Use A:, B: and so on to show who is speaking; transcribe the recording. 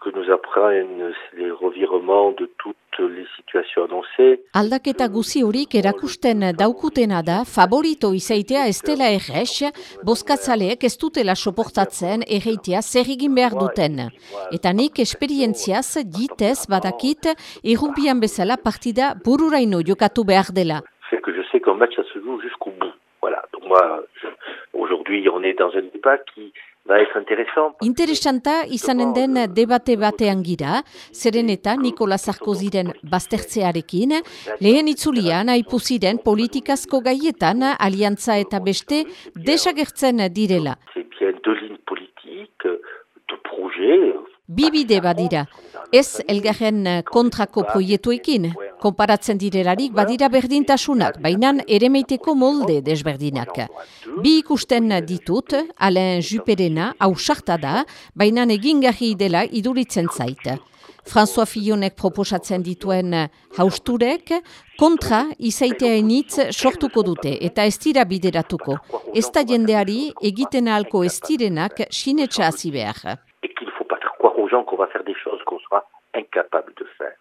A: que nous apprennent les revirements de toutes les situations annoncées.
B: Aldaketa guzi horik erakusten daukutena da favorito izaitea ez dela errex, bozkatzaleek ez dutela soportatzen erreitea zer egin behar duten. Eta nik esperientziaz ditez badakit errubian bezala partida bururaino jokatu behar dela.
A: C'est que je sais qu'un match ça se joue jusqu'au bout. Voilà, donc moi, aujourd'hui on est dans un débat qui va être intéressant.
B: Interesanta izanen den debate batean gira, zeren eta Nikola Sarkoziren baztertzearekin, lehen itzulian aipu ziren politikazko gaietan aliantza eta beste desagertzen direla. Bi bide badira, ez elgarren kontrako proietuekin, konparatzen direlarik badira berdintasunak, baina eremeiteko molde desberdinak. Bi ikusten ditut, Alain Juperena, hausarta da, baina egingarri dela iduritzen zait. François Fillonek proposatzen dituen hausturek, kontra izaitean hitz sortuko dute eta ez dira bideratuko. Ez da jendeari egiten ahalko ez direnak sinetxa hasi behar.
A: Et qu'il faut pas croire aux gens qu'on va faire des choses qu'on sera incapable de faire.